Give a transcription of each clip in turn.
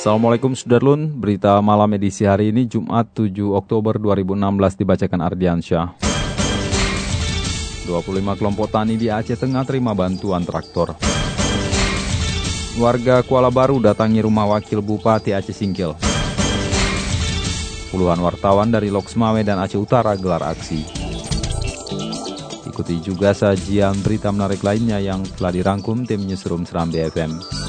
Assalamualaikum Sudarlun, berita malam edisi hari ini Jumat 7 Oktober 2016 dibacakan Ardiansyah. 25 kelompok tani di Aceh Tengah terima bantuan traktor. Warga Kuala Baru datangi rumah wakil Bupati Aceh Singkil. Puluhan wartawan dari Loksmawe dan Aceh Utara gelar aksi. Ikuti juga sajian berita menarik lainnya yang telah dirangkum tim Newsroom Serambi FM.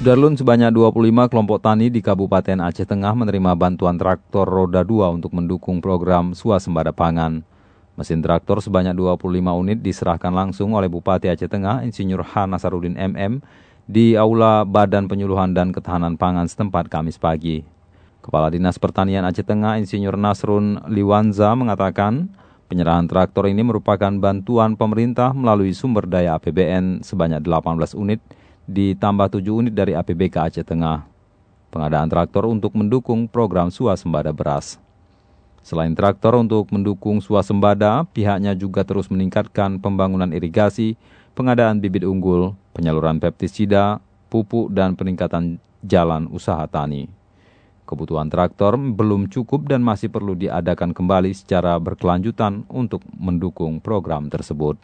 Sudarlun sebanyak 25 kelompok tani di Kabupaten Aceh Tengah menerima bantuan traktor roda 2 untuk mendukung program swasembada pangan. Mesin traktor sebanyak 25 unit diserahkan langsung oleh Bupati Aceh Tengah Insinyur H. Nasarudin MM di Aula Badan Penyuluhan dan Ketahanan Pangan setempat Kamis pagi. Kepala Dinas Pertanian Aceh Tengah Insinyur Nasrun Liwanza mengatakan penyerahan traktor ini merupakan bantuan pemerintah melalui sumber daya APBN sebanyak 18 unit ditambah 7 unit dari APBK Aceh Tengah. Pengadaan traktor untuk mendukung program swasembada beras. Selain traktor untuk mendukung swasembada, pihaknya juga terus meningkatkan pembangunan irigasi, pengadaan bibit unggul, penyaluran pestisida, pupuk, dan peningkatan jalan usaha tani. Kebutuhan traktor belum cukup dan masih perlu diadakan kembali secara berkelanjutan untuk mendukung program tersebut.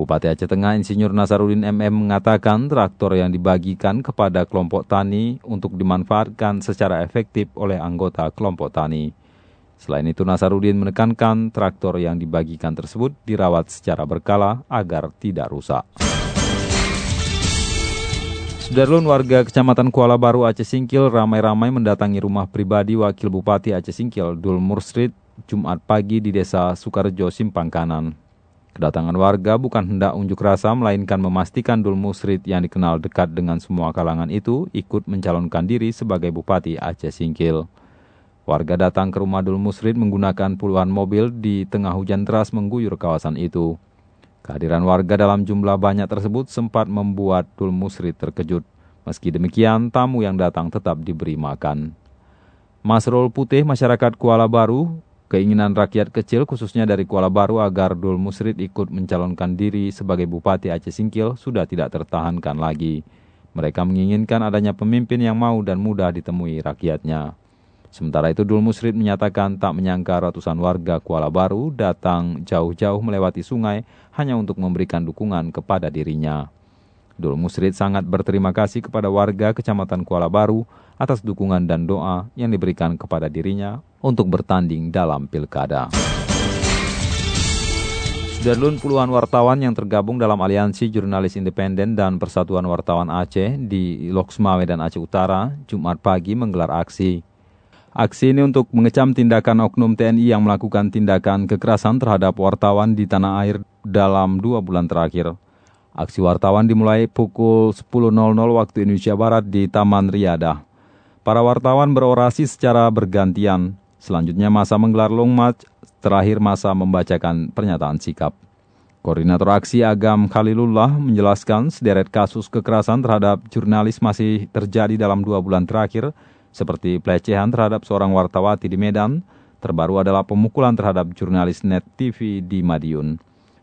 Bupati Aceh Tengah Insinyur Nasarudin MM mengatakan traktor yang dibagikan kepada kelompok tani untuk dimanfaatkan secara efektif oleh anggota kelompok tani. Selain itu Nasarudin menekankan traktor yang dibagikan tersebut dirawat secara berkala agar tidak rusak. Sudarlun warga Kecamatan Kuala Baru Aceh Singkil ramai-ramai mendatangi rumah pribadi Wakil Bupati Aceh Singkil Dul Mursrid Jumat pagi di Desa Sukarjo Simpang Kanan. Kedatangan warga bukan hendak unjuk rasa, melainkan memastikan Dul Musrid yang dikenal dekat dengan semua kalangan itu ikut mencalonkan diri sebagai Bupati Aceh Singkil. Warga datang ke rumah Dul Musrid menggunakan puluhan mobil di tengah hujan deras mengguyur kawasan itu. Kehadiran warga dalam jumlah banyak tersebut sempat membuat Dul Musrid terkejut. Meski demikian, tamu yang datang tetap diberi makan. Masrul Putih Masyarakat Kuala Baru Keinginan rakyat kecil khususnya dari Kuala Baru agar Dul Musrid ikut mencalonkan diri sebagai Bupati Aceh Singkil sudah tidak tertahankan lagi. Mereka menginginkan adanya pemimpin yang mau dan mudah ditemui rakyatnya. Sementara itu Dul Musrid menyatakan tak menyangka ratusan warga Kuala Baru datang jauh-jauh melewati sungai hanya untuk memberikan dukungan kepada dirinya. Dul Musrid sangat berterima kasih kepada warga Kecamatan Kuala Baru atas dukungan dan doa yang diberikan kepada dirinya untuk bertanding dalam pilkada. Sudarlun puluhan wartawan yang tergabung dalam aliansi jurnalis independen dan Persatuan Wartawan Aceh di Loksmawe dan Aceh Utara Jumat pagi menggelar aksi. Aksi ini untuk mengecam tindakan oknum TNI yang melakukan tindakan kekerasan terhadap wartawan di tanah air dalam dua bulan terakhir. Aksi wartawan dimulai pukul 10.00 waktu Indonesia Barat di Taman Riyadah. Para wartawan berorasi secara bergantian. Selanjutnya masa menggelar long march, terakhir masa membacakan pernyataan sikap. Koordinator aksi Agam Khalilullah menjelaskan sederet kasus kekerasan terhadap jurnalis masih terjadi dalam dua bulan terakhir, seperti pelecehan terhadap seorang wartawati di Medan, terbaru adalah pemukulan terhadap jurnalis Net TV di Madiun.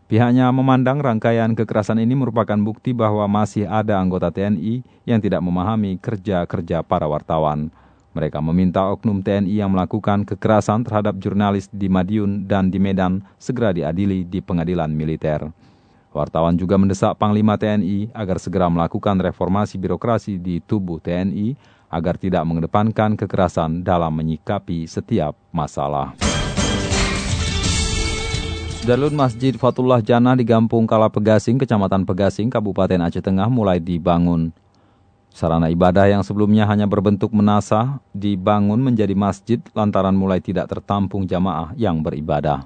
Pihaknya memandang rangkaian kekerasan ini merupakan bukti bahwa masih ada anggota TNI yang tidak memahami kerja-kerja para wartawan. Mereka meminta oknum TNI yang melakukan kekerasan terhadap jurnalis di Madiun dan di Medan segera diadili di pengadilan militer. Wartawan juga mendesak Panglima TNI agar segera melakukan reformasi birokrasi di tubuh TNI agar tidak mengedepankan kekerasan dalam menyikapi setiap masalah. Darul Masjid Fatullah Jannah di Gampung Kala Pegasing, Kecamatan Pegasing, Kabupaten Aceh Tengah mulai dibangun. Sarana ibadah yang sebelumnya hanya berbentuk menasah dibangun menjadi masjid lantaran mulai tidak tertampung jamaah yang beribadah.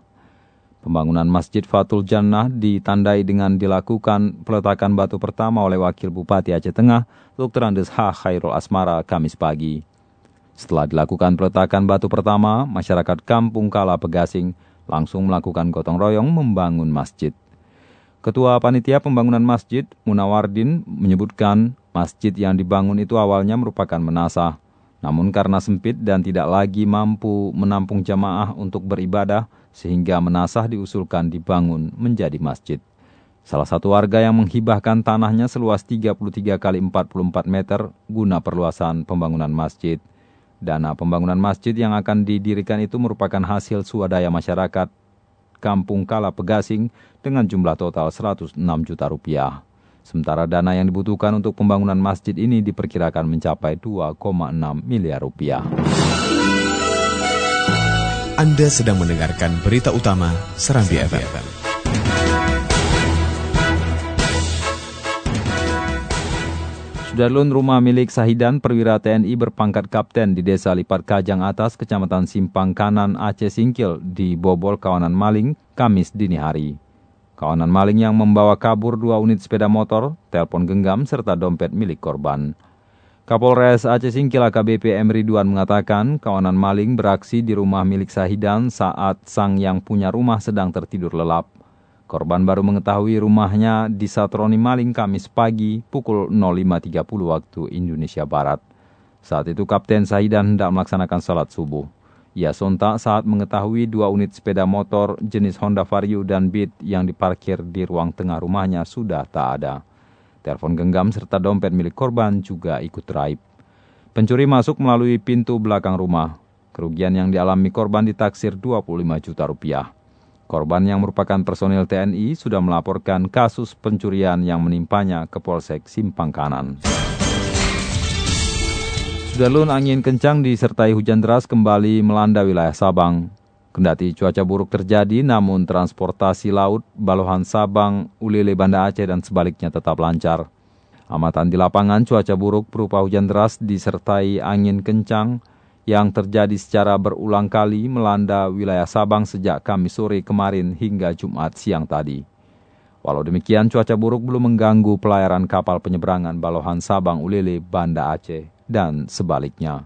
Pembangunan Masjid Fatul Jannah ditandai dengan dilakukan peletakan batu pertama oleh Wakil Bupati Aceh Tengah, Dr. Andes H. Khairul Asmara, Kamis pagi. Setelah dilakukan peletakan batu pertama, masyarakat Kampung Kala Pegasing langsung melakukan gotong royong membangun masjid. Ketua Panitia Pembangunan Masjid, Munawardin, menyebutkan masjid yang dibangun itu awalnya merupakan menasah. Namun karena sempit dan tidak lagi mampu menampung jamaah untuk beribadah, sehingga menasah diusulkan dibangun menjadi masjid. Salah satu warga yang menghibahkan tanahnya seluas 33 kali 44 meter guna perluasan pembangunan masjid. Dana pembangunan masjid yang akan didirikan itu merupakan hasil swadaya masyarakat Kampung Kala Pegasing dengan jumlah total 106 juta rupiah. Sementara dana yang dibutuhkan untuk pembangunan masjid ini diperkirakan mencapai 2,6 miliar rupiah. Anda sedang mendengarkan berita utama Serambi, FM. Sudarlun rumah milik Sahidan perwira TNI berpangkat kapten di desa Lipat Kajang Atas, kecamatan Simpang Kanan, Aceh Singkil, di bobol kawanan maling, Kamis dini hari. Kawanan maling yang membawa kabur dua unit sepeda motor, telepon genggam, serta dompet milik korban. Kapolres Aceh Singkil AKBP M. Ridwan mengatakan kawanan maling beraksi di rumah milik Sahidan saat sang yang punya rumah sedang tertidur lelap. Korban baru mengetahui rumahnya disatroni maling Kamis pagi pukul 05.30 waktu Indonesia Barat. Saat itu Kapten Sahidan hendak melaksanakan salat subuh. Ia sontak saat mengetahui dua unit sepeda motor jenis Honda Vario dan Beat yang diparkir di ruang tengah rumahnya sudah tak ada. Telepon genggam serta dompet milik korban juga ikut raib. Pencuri masuk melalui pintu belakang rumah. Kerugian yang dialami korban ditaksir 25 juta rupiah. Korban yang merupakan personil TNI sudah melaporkan kasus pencurian yang menimpanya ke Polsek Simpang Kanan. Sudarlun angin kencang disertai hujan deras kembali melanda wilayah Sabang. Kendati cuaca buruk terjadi, namun transportasi laut, Balohan Sabang, Ulele Banda Aceh dan sebaliknya tetap lancar. Amatan di lapangan cuaca buruk berupa hujan deras disertai angin kencang yang terjadi secara berulang kali melanda wilayah Sabang sejak Kamis sore kemarin hingga Jumat siang tadi. Walau demikian, cuaca buruk belum mengganggu pelayaran kapal penyeberangan Balohan Sabang Ulele Banda Aceh dan sebaliknya.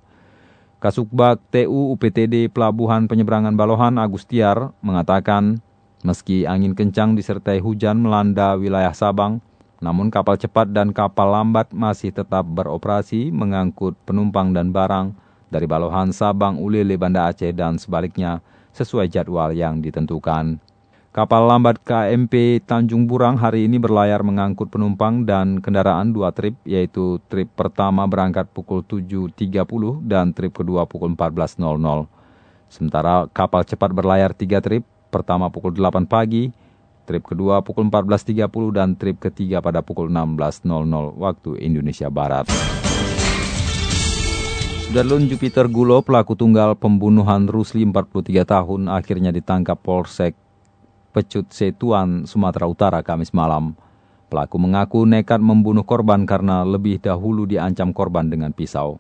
Kasubag TU UPTD Pelabuhan Penyeberangan Balohan Agustiar mengatakan, meski angin kencang disertai hujan melanda wilayah Sabang, namun kapal cepat dan kapal lambat masih tetap beroperasi mengangkut penumpang dan barang dari Balohan Sabang Ulele Banda Aceh dan sebaliknya sesuai jadwal yang ditentukan. Kapal lambat KMP Tanjung Burang hari ini berlayar mengangkut penumpang dan kendaraan dua trip, yaitu trip pertama berangkat pukul 7.30 dan trip kedua pukul 14.00. Sementara kapal cepat berlayar tiga trip, pertama pukul 8 pagi, trip kedua pukul 14.30 dan trip ketiga pada pukul 16.00 waktu Indonesia Barat. Darlun Jupiter Gulo, pelaku tunggal pembunuhan Rusli 43 tahun, akhirnya ditangkap Polsek Pecut Setuan, Sumatera Utara, Kamis malam. Pelaku mengaku nekat membunuh korban karena lebih dahulu diancam korban dengan pisau.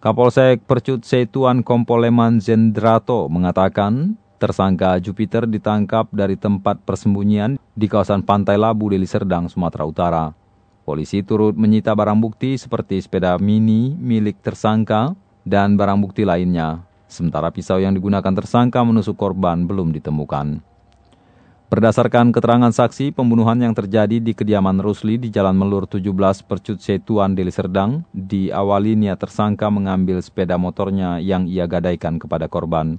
Kapolsek Percut Setuan Kompoleman Zendrato mengatakan tersangka Jupiter ditangkap dari tempat persembunyian di kawasan Pantai Labu, Deli Serdang, Sumatera Utara. Polisi turut menyita barang bukti seperti sepeda mini milik tersangka dan barang bukti lainnya. Sementara pisau yang digunakan tersangka menusuk korban belum ditemukan. Berdasarkan keterangan saksi, pembunuhan yang terjadi di kediaman Rusli di Jalan Melur 17 Percut Setuan Deli Serdang diawali niat tersangka mengambil sepeda motornya yang ia gadaikan kepada korban.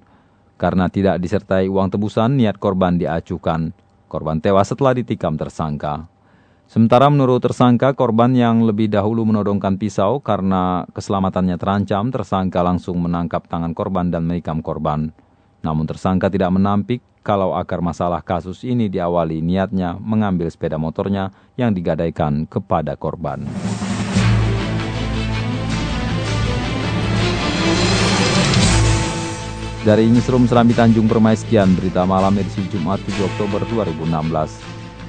Karena tidak disertai uang tebusan, niat korban diacuhkan. Korban tewas setelah ditikam tersangka. Sementara menurut tersangka, korban yang lebih dahulu menodongkan pisau karena keselamatannya terancam, tersangka langsung menangkap tangan korban dan menikam korban. Namun tersangka tidak menampik kalau akar masalah kasus ini diawali niatnya mengambil sepeda motornya yang digadaikan kepada korban. Dari Newsroom Serambi Tanjung Permai sekian berita malam edisi Jumat 7 Oktober 2016.